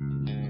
Mm-hmm.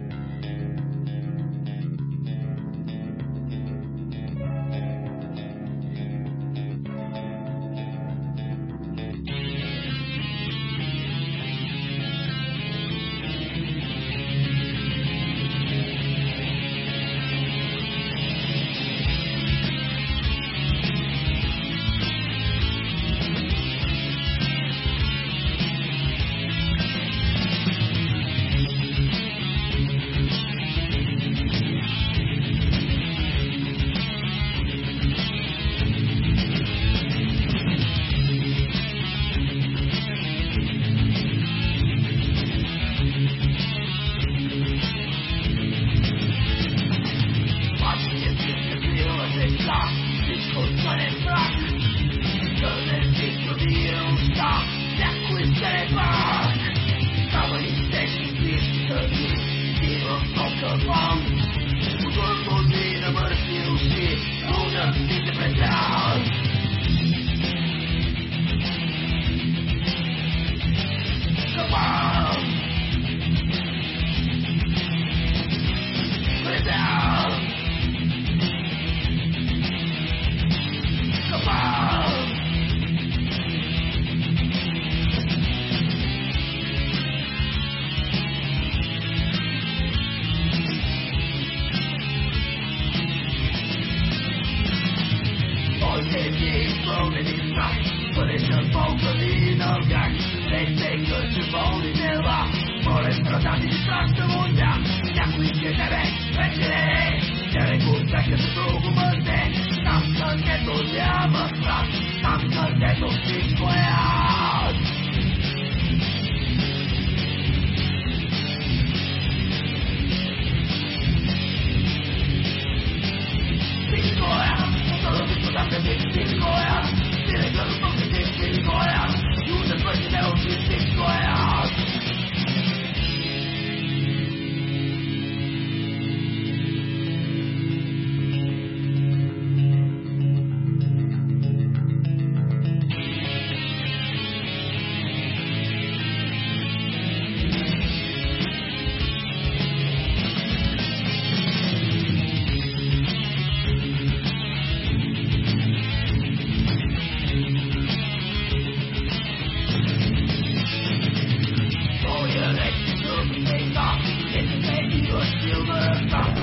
taking so many strikes But it's just vocally no gangs They take the чуволи дела Море страдати страшна война Някой ще тебе вечере Ще не го чакаш друго мърде Там където няма страх Там където всичко е аз